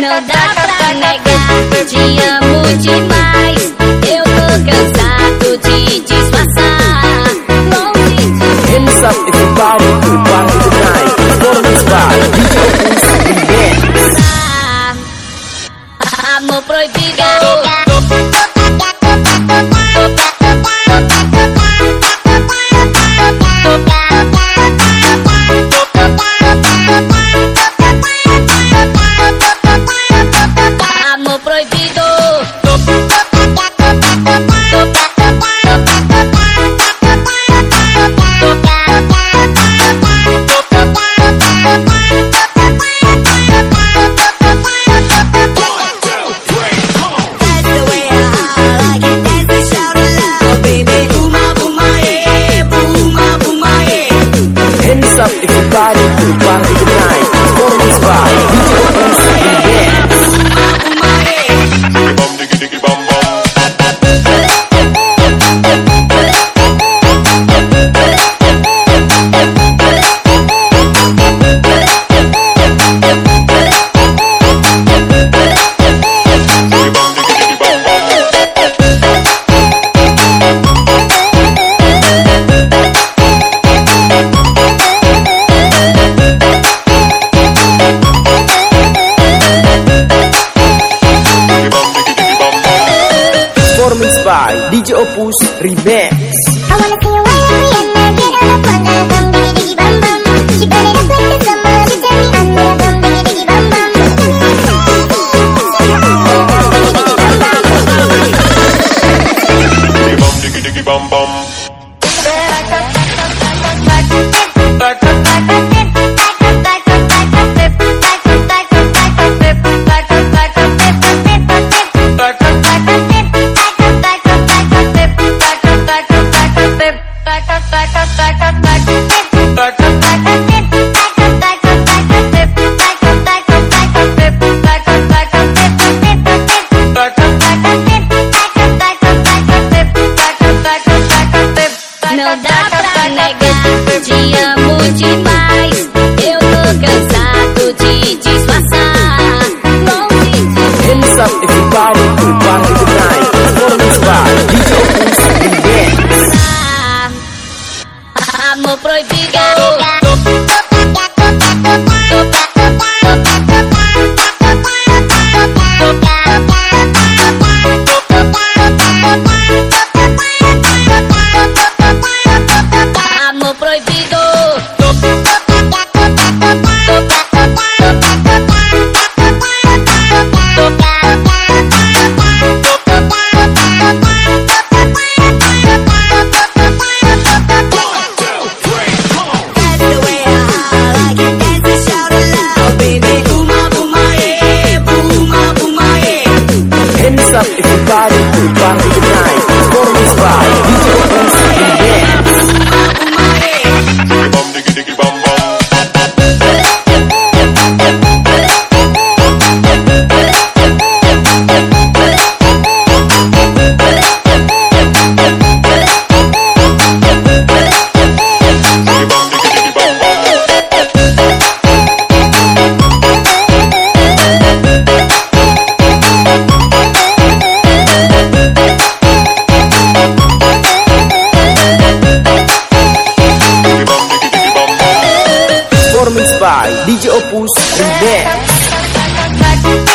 Não dá pra negar, te amo demais. Eu tô cansada. body, rock your body. by DJ Opus Remix. oído. by DJ Opus Remix.